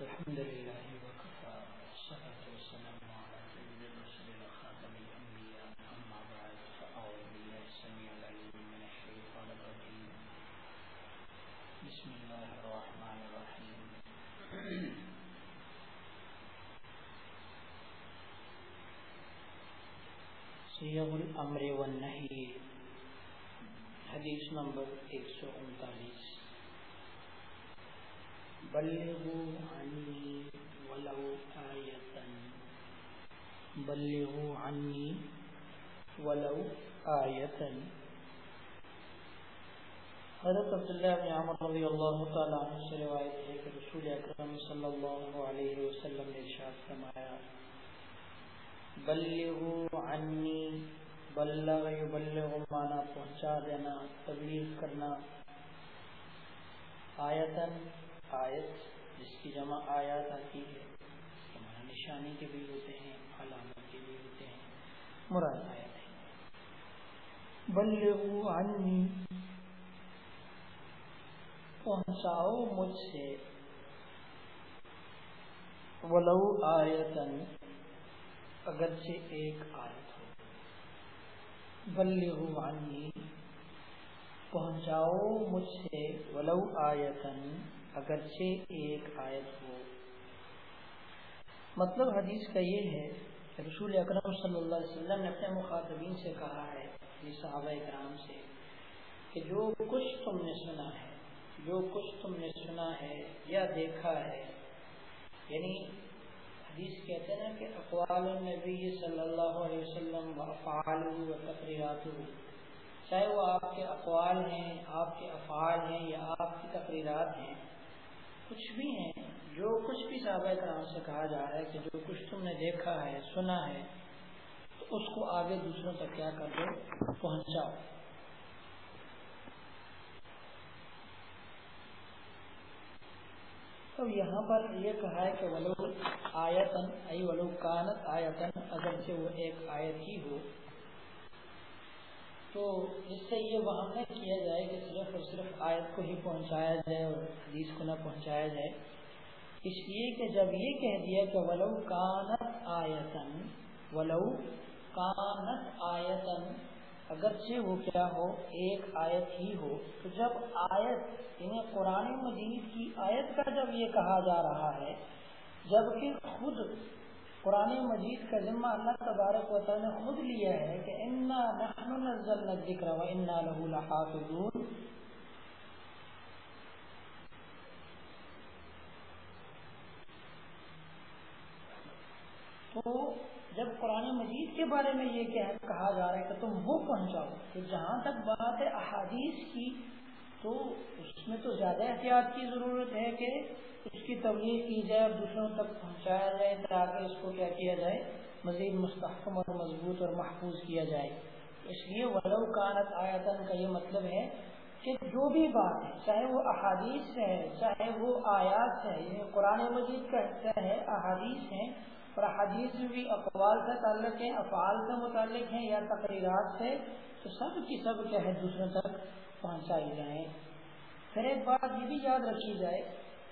الحمد لله وكفى والصلاة والسلام على سيد الرسل وخاتم الأنبياء، أما بعد، فأعوذ بالله السميع العليم من الشيطان الرجيم. بسم الله الرحمن الرحيم. صيغ الأمر والنهي. حدیث نمبر ایک سو انتالیس. بلغوا عني ولو آية بلغوا عني ولو آية حضرت عبداللہ بن عمر رضی اللہ تعالیٰ عنہ سے روایت ہے کہ رسول اکرم صلی اللہ علیہ وسلم نے ارشاد فرمایا بلغوا عني بلغ یبلغ مانا پہنچا دینا تبلیغ کرنا آیتن آیت جس کی جمع آیات آتی ہے ہمارا نشانی کے بھی ہوتے ہیں علامت کے بھی ہوتے ہیں۔ مراد آیت ہے۔ بلغو عنی پہنچاؤ مجھ سے۔ ولو آیتن اگرچہ ایک آیت ہو۔ بلغو عنی پہنچاؤ مجھ سے۔ ولو آیتن اگرچہ ایک آیت ہو۔ مطلب حدیث کا یہ ہے کہ رسول اکرم صلی اللہ علیہ وسلم نے اپنے مخاطبین سے کہا ہے صحابہ اکرام سے، کہ جو کچھ تم نے سنا ہے، جو کچھ تم نے سنا ہے یا دیکھا ہے یعنی حدیث کہتے ہیں کہ اقوال النبی صلی اللہ علیہ وسلم و افعال و تقریرات۔ چاہے وہ آپ کے اقوال ہیں، آپ کے افعال ہیں یا آپ کی تقریرات ہیں کچھ بھی ہیں، جو کچھ بھی صحابہ کرام سے کہا جا رہا ہے کہ جو کچھ تم نے دیکھا ہے، سنا ہے، تو اس کو آگے دوسروں تک کیا کر دو، پہنچاؤ۔ تو یہاں پر یہ کہا ہے کہ ولو آیتن ولو کانت آیتن اگر سے وہ ایک آیت ہی ہو تو اس سے یہ وہاں نہ کیا جائے کہ صرف اور صرف آیت کو ہی پہنچایا جائے اور حدیث کو نہ پہنچایا جائے۔ اس لیے کہ جب یہ کہہ دیا کہ ولو کانت آیتن ولو کانت آیتن اگرچہ وہ کیا ہو، ایک آیت ہی ہو، تو جب آیت انہیں قرآن مجید کی آیت کا جب یہ کہا جا رہا ہے، جبکہ خود قرآن مجید کا ذمہ اللہ تبارک و تعالی نے خود لیا ہے کہ انا نحن نزلنا الذکر و انا له لحافظون۔ تو جب قرآن مجید کے بارے میں یہ کہا جا رہا ہے کہ تم وہ پہنچاؤ کہ جہاں تک بات ہے احادیث کی، تو اس میں تو زیادہ احتیاط کی ضرورت ہے کہ اس کی تبلیغ کی جائے اور دوسروں تک پہنچایا جائے تاکہ اس کو کیا کیا جائے؟ مزید مستحکم اور مضبوط اور محفوظ کیا جائے۔ اس لیے ولو کانت آیتن کا یہ مطلب ہے کہ جو بھی بات ہے، چاہے وہ احادیث سے ہے، چاہے وہ آیات سے ہے یعنی قرآن مجید کا حصہ ہے، احادیث ہیں، اور احادیث میں بھی اقوال سے تعلق ہیں، افعال سے متعلق ہیں یا تقریرات سے، تو سب کی سب کیا ہے، دوسروں تک پہنچائی جائیں پھر ایک بات یہ بھی یاد رکھی جائے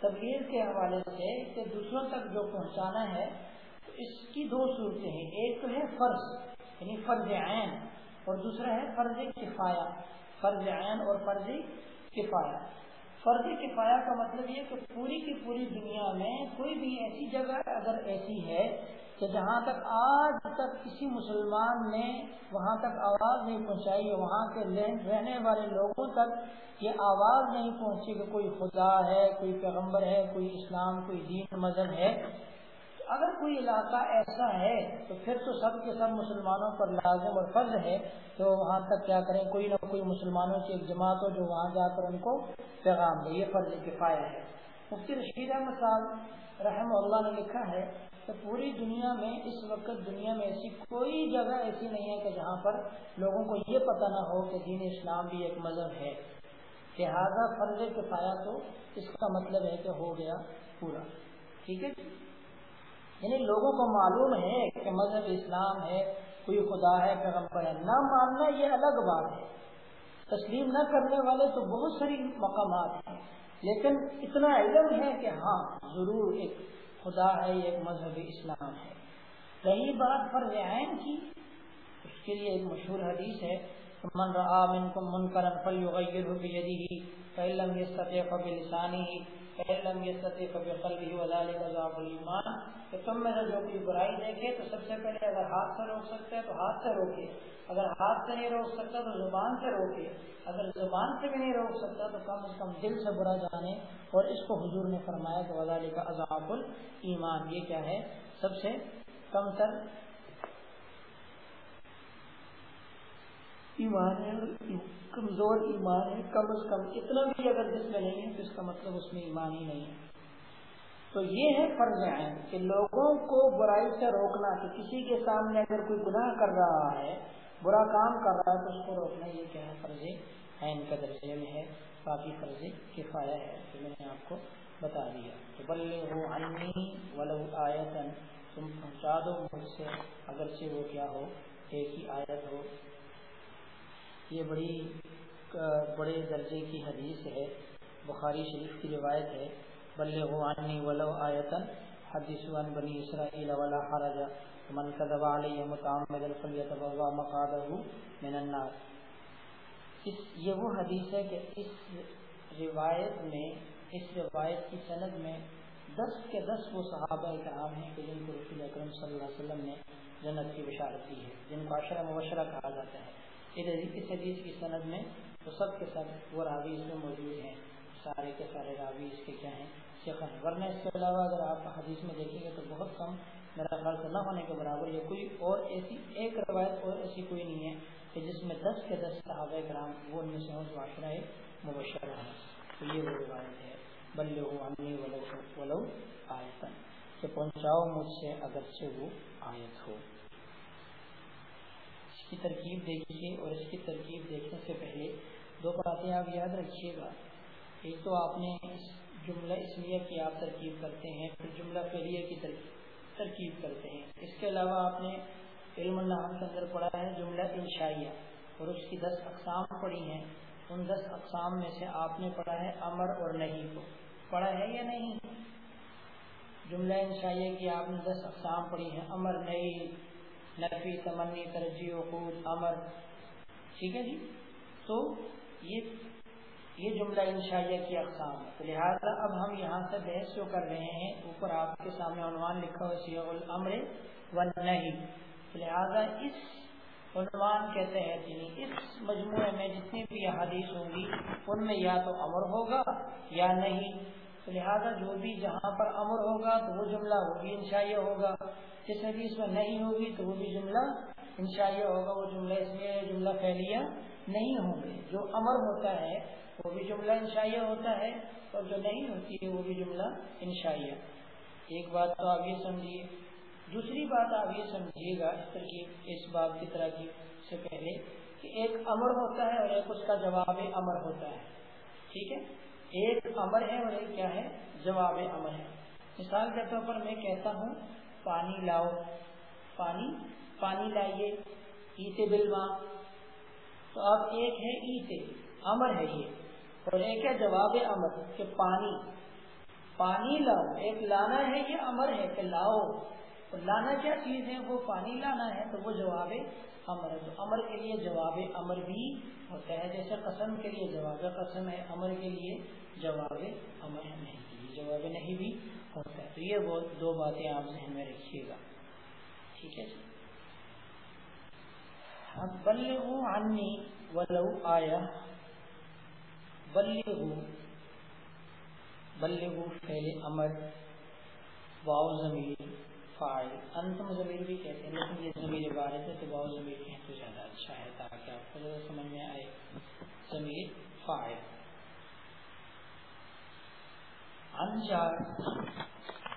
تبلیغ کے حوالے سے کہ دوسروں تک جو پہنچانا ہے، تو اس کی دو صورتیں ہیں۔ ایک تو ہے فرض یعنی فرض عین، اور دوسرا ہے فرض کفایا فرض عین اور فرض کفایا فرض کفایا کا مطلب یہ کہ پوری کی پوری دنیا میں کوئی بھی ایسی جگہ اگر ایسی ہے کہ جہاں تک آج تک کسی مسلمان نے وہاں تک آواز نہیں پہنچائی، وہاں کے رہنے والے لوگوں تک یہ آواز نہیں پہنچی کہ کوئی خدا ہے، کوئی پیغمبر ہے، کوئی اسلام، کوئی دین، مذہب ہے۔ اگر کوئی علاقہ ایسا ہے تو پھر تو سب کے سب مسلمانوں پر لازم اور فرض ہے تو وہاں تک کیا کریں۔ کوئی نہ کوئی مسلمانوں کی ایک جماعت ہو جو وہاں جا کر ان کو پیغام دے، یہ فرض کفایا ہے۔ مفتی رشید احمد صاحب رحم اللہ نے لکھا ہے کہ پوری دنیا میں، اس وقت دنیا میں ایسی کوئی جگہ ایسی نہیں ہے کہ جہاں پر لوگوں کو یہ پتہ نہ ہو کہ دین اسلام بھی ایک مذہب ہے۔ لہٰذا فرض کفایا تو اس کا مطلب ہے کہ ہو گیا پورا۔ ٹھیک ہے؟ یعنی لوگوں کو معلوم ہے کہ مذہب اسلام ہے، کوئی خدا ہے، پیغمبر ہے۔ نہ ماننا یہ الگ بات ہے۔ تسلیم نہ کرنے والے تو بہت ساری مقامات ہیں۔ لیکن اتنا علم ہے کہ ہاں ضرور ایک خدا ہے، یہ ایک مذہبی اسلام ہے۔ رہی بات فرض عین کی، اس کے لیے ایک مشہور حدیث ہے، من رآ منکم منکرن فلیغیرہ بیدیہ فإن لم يستطع فبلسانه فإن لم يستطع فبقلبه وذلك ضعف الایمان کہ تم میں سے جو کوئی برائی دیکھے تو سب سے پہلے اگر ہاتھ سے روک سکتے ہیں تو ہاتھ سے روکے۔ اگر ہاتھ سے نہیں روک سکتا تو زبان سے روکے۔ اگر زبان سے بھی نہیں روک سکتا تو کم از کم دل سے برا جانے اور اس کو حضور نے فرمایا کہ وزال کا عذاب الایمان یہ کیا ہے؟ سب سے کم تر ایمان ہے، کمزور ایمان ہے، کم از کم اتنا بھی اگر جس میں نہیں ہے، تو اس کا مطلب اس میں ایمان ہی نہیں ہے۔ تو یہ ہے فرض عین کہ لوگوں کو برائی سے روکنا، کہ کسی کے سامنے اگر کوئی گناہ کر رہا ہے، برا کام کر رہا ہے، تو اس کو روکنا یہ کیا ہے فرض عین کا درجے میں ہے۔ باقی فرض کفایا ہے تو میں نے آپ کو بتا دیا۔ تو بلے وہ عنی ولو آیتن، تم پہنچا دو مجھ سے، اگرچہ وہ کیا ہو، ایک ہی آیت ہو۔ یہ بڑی بڑے درجے کی حدیث ہے، بخاری شریف کی روایت ہے بلغوا عنی ولو آیتن حدیث عن بنی اسرائیل ولا حرج، من كذب علی متعمدا فلیتبوا مقعده من النار۔ اس، یہ وہ حدیث ہے کہ اس روایت میں، اس روایت کی سند میں دس کے دس وہ صحابہ کرام ہیں کہ جن کو رسول اکرم صلی اللہ علیہ وسلم نے جنت کی بشارت دی ہے، جن کو عشرہ مبشرہ کہا جاتا ہے۔ اس حدیث کی سند میں تو سب کے سب وہ راوی اس میں موجود ہیں۔ سارے کے سارے راوی اس کے کیا ہیں؟ شیخن ورنہ اس کے علاوہ اگر آپ حدیث میں دیکھیں گے تو بہت کم میرا خیال سے نہ ہونے کے برابر یا کوئی اور ایسی ایک روایت اور ایسی کوئی نہیں ہے کہ جس میں دس کے دس صحابہ کرام وہ ان میں سے معاشرہ مبشر ہے تو یہ وہ روایت ہے۔ بلے ہو امی ولو ولو آیتن۔ کہ پہنچاؤ مجھ سے اگرچہ وہ آیت ہو۔ کی ترکیب دیکھیے اور اس کی ترکیب دیکھنے سے پہلے دو باتیں آپ یاد رکھیے گا۔ ایک تو آپ نے جملہ اسمیہ کی آپ ترکیب کرتے ہیں، پھر جملہ فیریہ کی ترکیب کرتے ہیں۔ اس کے علاوہ آپ نے علم النحم کے اندر پڑھا ہے، جملہ انشائیہ، اور اس کی دس اقسام پڑھی ہیں۔ ان دس اقسام میں سے آپ نے پڑھا ہے امر اور نہیں کو۔ پڑھا ہے یا نہیں؟ جملہ انشائیہ کی آپ نے دس اقسام پڑھی ہیں، امر نہیں نفی، تمنی، ترجیح وقود امر۔ ٹھیک ہے جی؟ تو یہ یہ جملہ انشائیہ کی اقسام ہے۔ لہٰذا اب ہم یہاں سے بحث جو کر رہے ہیں، اوپر آپ کے سامنے عنوان لکھا ہوا سیغ الامر و نہیں لہٰذا اس عنوان کے تحت یعنی اس مجموعے میں جتنی بھی احادیث ہوں گی، ان میں یا تو امر ہوگا یا نہیں۔ لہذا جو بھی جہاں پر امر ہوگا تو وہ جملہ وہ بھی انشائیہ ہوگا۔ جس حدیث میں نہیں ہوگی تو وہ بھی جملہ انشائیہ ہوگا، وہ جملہ اس میں جملہ پھیلیا نہیں ہوں گے۔ جو امر ہوتا ہے، وہ بھی جملہ انشائیہ ہوتا ہے، اور جو نہیں ہوتی ہے، وہ بھی جملہ انشائیہ ایک بات تو آپ یہ سمجھیے، دوسری بات آپ یہ سمجھیے گا اس طرح کی، اس بات کی طرح کی سے پہلے کہ ایک امر ہوتا ہے اور ایک اس کا جواب امر ہوتا ہے۔ ٹھیک ہے؟ ایک امر ہے اور ایک کیا ہے؟ جواب امر ہے۔ مثال کے طور پر میں کہتا ہوں، پانی لاؤ۔ پانی پانی لائیے۔ ایتے بلوا تو اب ایک ہے ایتے۔ امر ہے یہ۔ اور ایک ہے جواب امر، کہ پانی۔ پانی لاؤ۔ ایک لانا ہے یہ امر ہے کہ لاؤ۔ تو لانا کیا چیز ہے؟ وہ پانی لانا ہے، تو وہ جواب امر ہے۔ تو امر کے لیے جواب امر بھی ہوتا ہے۔ جیسے قسم کے لیے جواب قسم ہے، امر کے لیے جواب امر نہیں لیے جواب نہیں بھی ہوتا ہے۔ تو یہ وہ دو باتیں آپ ذہن میں رکھیے گا۔ ٹھیک ہے جی؟ اب بلغو عنی ولو آیا بلغو بلغو فعل امر واؤ زمین فائل انتم ضمیر بھی کہتے ہیں لیکن یہ ضمیر عبارت ہے تو باؤ ضمیر کہیں تو زیادہ اچھا ہے تاکہ آپ کو زیادہ سمجھ میں آئے ضمیر فائل انجار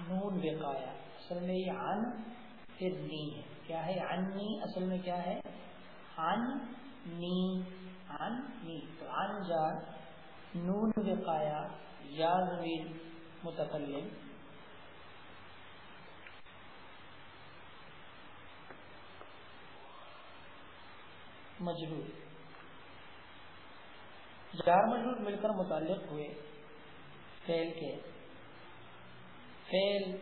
نون بقایا اصل میں یہ ان پھر نی ہے کیا ہے انی اصل میں کیا ہے ان نی ان نی تو انجار نون بقایا یا ضمیر متکلم مجرور جار مجرور مل کر متعلق ہوئے فیل کے۔ فیل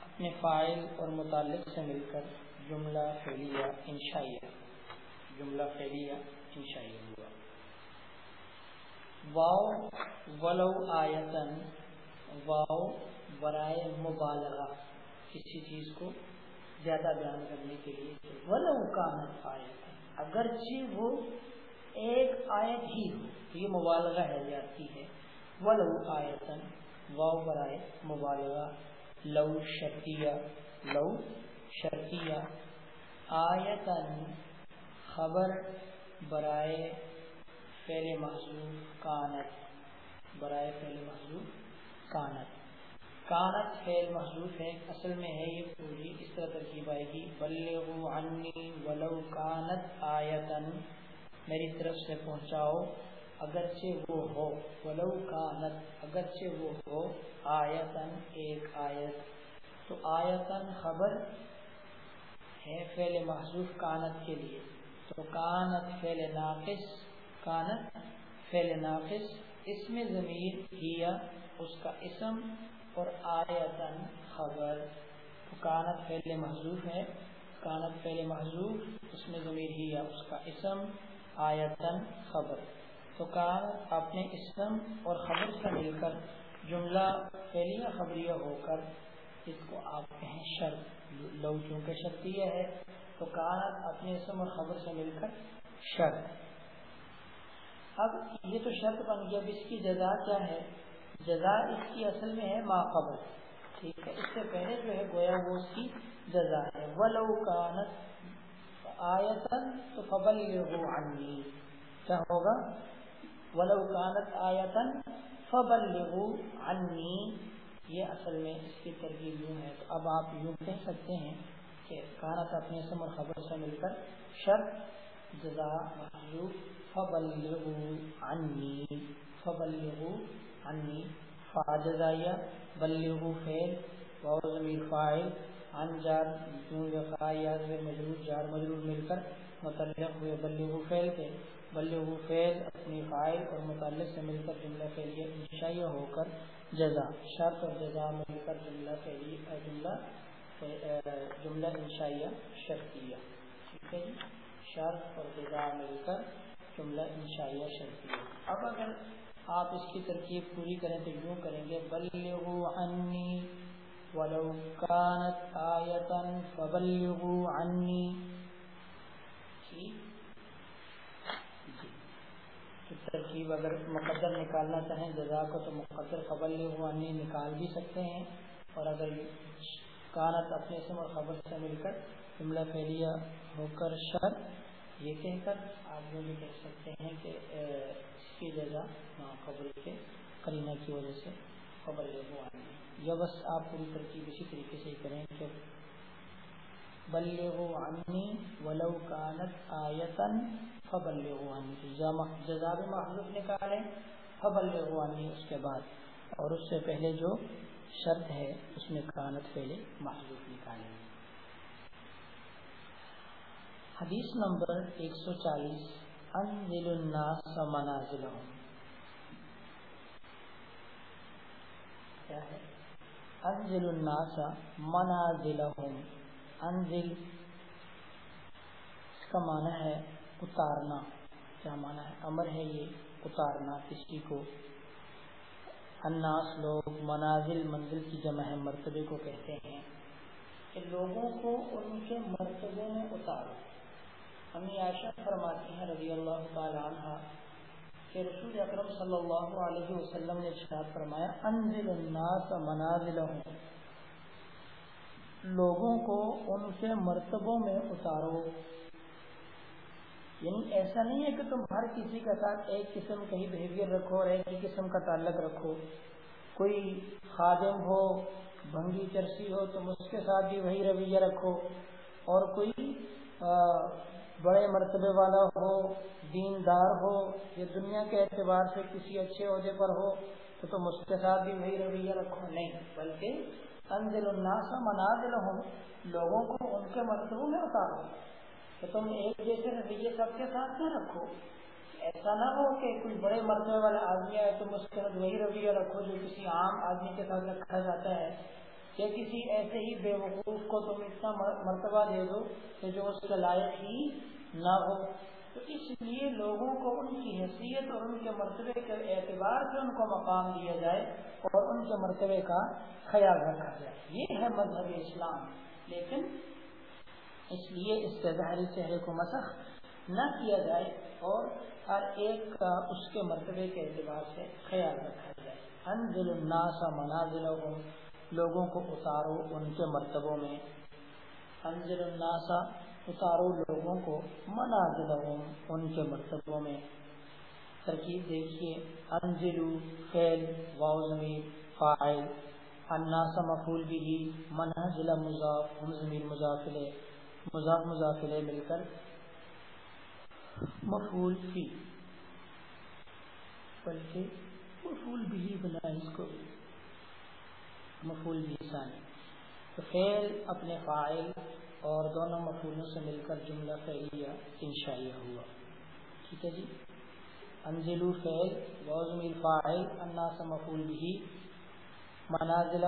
اپنے فائل اور متعلق سے مل کر جملہ فیلیا انشائیہ۔ جملہ فیلیا انشائیہ ہوا۔ واؤ ولو آیتن واؤ برائے مبالغہ۔ کسی چیز کو زیادہ بیان کرنے کے لیے ولو کانت آیت اگرچہ وہ ایک آیت ہی ہو یہ مبالغہ ہے جاتی ہے ولو آیتن، واؤ برائے مبالغہ۔ لو شرطیہ لو شرطیہ آیتن، خبر برائے فعل محضوب کانت۔ برائے فعل محضوب کانت۔ کانت فعل محضوب ہے، اصل میں ہے یہ پوری اس طرح بلغو عنی ولو کانت آیتن میری طرف سے پہنچاؤ، اگرچہ وہ ہو، ولو کانت اگرچہ وہ ہو آیتن ایک آیت۔ تو آیتن خبر ہے فعل محضوف کانت کے لیے۔ تو کانت فعل ناقص، کانت فعل ناقص، اس میں ضمیر ہیا اس کا اسم اور آیتن خبر۔ کانت فعل محضوف ہے، کانت فعل محضوف اس میں ضمیر ہیا اس کا اسم آیتن خبر۔ تو کار اپنے اسم اور خبر سے مل کر جملہ فعلیہ خبریہ ہو کر اس کو آپ کہیں شرط لو چونکہ شرط یہ ہے۔ تو کار اپنے اسم اور خبر سے مل کر شرط اب یہ تو شرط بن گیا، اب اس کی جزا کیا ہے؟ جزا اس کی اصل میں ہے ما قبر ٹھیک ہے۔ اس سے پہلے جو ہے گویا وہ اس کی جزا ہے۔ ولو کانت آیتن تو قبل عنی۔ کیا ہوگا؟ ولو کانت آیتن فبلغو عنی۔ یہ اصل میں اس کی ترکیب یوں ہے۔ تو اب آپ یوں کہہ سکتے ہیں کہ کانت اپنے اسم اور خبر سے مل کر شرط، جزا محلوب فبلغو عنی۔ فبلغو عنی۔ فا جزائیہ۔ بلغو فیل وور ضمیر فائل عن جار، جون وقا یا مجرور، جار مجرور مل کر متعلق ہوئے بلغو فیل کے۔ بلغ فیل اپنی فائل اور متعلق سے مل کر جملہ فعلیہ انشائیہ ہو کر جزا، شرط اور جزا مل کر جملہ فعلی، جملہ جملہ انشائیہ شرطیہ۔ ٹھیک ہے جی؟ شرط اور جزا مل کر جملہ انشائیہ شرطیہ۔ اب اگر آپ اس کی ترکیب پوری کریں تو یوں کریں گے، بلغوا عنی ولو كانت آیتا فبلغوا عنی. جی. ترکیب اگر مقدر نکالنا چاہیں جزا کو تو مقدر خبر لے نکال بھی سکتے ہیں، اور اگر کانت اپنے اسم اور خبر سے مل کر جملہ پھیلیا ہو کر شر، یہ کہہ کر آپ یہ بھی کہہ سکتے ہیں کہ کی جزا خبر کے کرینہ کی وجہ سے خبر لے ہوا نہیں یا بس آپ پوری ترکیب اسی طریقے سے ہی کریں کہ بلغوا عنی ولو کانت آیتن فبلغوا عنی۔ جزا بھی محضوب نکالے فبلغوا عنی اس کے بعد۔ اور اس سے پہلے جو شرط ہے، اس میں کانت پہلے محضوب نکالے حدیث نمبر 140 انزل الناس منازلهم. کیا ہے؟ انزل الناس منازلهم. انزل اس کا معنی ہے اتارنا. کیا معنی ہے؟ امر ہے یہ اتارنا کسی کو. اناس لوگ منازل، منزل کی جمع ہے، مرتبے کو کہتے ہیں. کہ لوگوں کو ان کے مرتبے میں اتارو. ہمیں عائشہ فرماتی ہیں رضی اللہ تعالی عنہ کہ رسول اکرم صلی اللہ علیہ وسلم نے ارشاد فرمایا، انزل الناس منازلهم لوگوں کو ان کے مرتبوں میں اتارو۔ یعنی ایسا نہیں ہے کہ تم ہر کسی کے ساتھ ایک قسم کا ہی بہیویئر رکھو اور ایک ہی قسم کا تعلق رکھو۔ کوئی خادم ہو، بھنگی چرسی ہو، تم اس کے ساتھ بھی وہی رویہ رکھو۔ اور کوئی بڑے مرتبے والا ہو، دیندار ہو یا دنیا کے اعتبار سے کسی اچھے عہدے پر ہو، تو تم اس کے ساتھ بھی وہی رویہ رکھو۔ نہیں، بلکہ انزل الناس منازلهم لوگوں کو ان کے مرتبوں میں اتارو۔ کہ تم ایک جیسے رویے سب کے ساتھ نہ رکھو۔ ایسا نہ ہو کہ کوئی بڑے مرتبے والا آدمی آئے تو اس کے وہی رویہ رکھو جو کسی عام آدمی کے ساتھ رکھا جاتا ہے۔ یا کسی ایسے ہی بے وقوف کو تم اتنا مرتبہ دے دو کہ جو اس کے لائق ہی نہ ہو۔ تو اس لیے لوگوں کو ان کی حیثیت اور ان کے مرتبے کے اعتبار سے ان کو مقام دیا جائے اور ان کے مرتبے کا خیال رکھا جائے۔ یہ ہے مذہب اسلام۔ لیکن اس لیے اس سے ظاہری چہرے کو مسخ نہ کیا جائے اور ہر ایک کا اس کے مرتبے کے اعتبار سے خیال رکھا جائے۔ انزل الناس منازلهم لوگوں کو اتارو ان کے مرتبوں میں۔ انزل الناس، اتارو لوگوں کو منازل ان کے مرتبوں میں۔ ترکیب دیکھیے انزلو فیل واؤ فاعل۔ الناس مفعول بھی منازل مضاف ہم ضمیر مضافلے۔ مضاف، مضافلے مل کر۔ مفعول فی۔ بلکہ مفعول بھی بنا اس کو۔ مفعول بھی ثانی تو فعل اپنے فاعل اور دونوں مفولوں سے مل کر جملہ فعلیہ انشائیہ ہوا۔ ٹھیک ہے جی؟ انزلو فعل وزمیر فاعل، الناس مفول بھی۔ منازل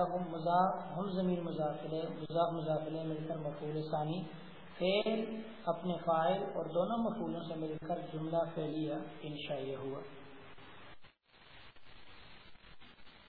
ہم ضمیر مضافلے مضاف مضافلے مل کر مفول ثانی۔ فعل اپنے فائل اور دونوں مفولوں سے مل کر جملہ فعلیہ انشائیہ ہوا۔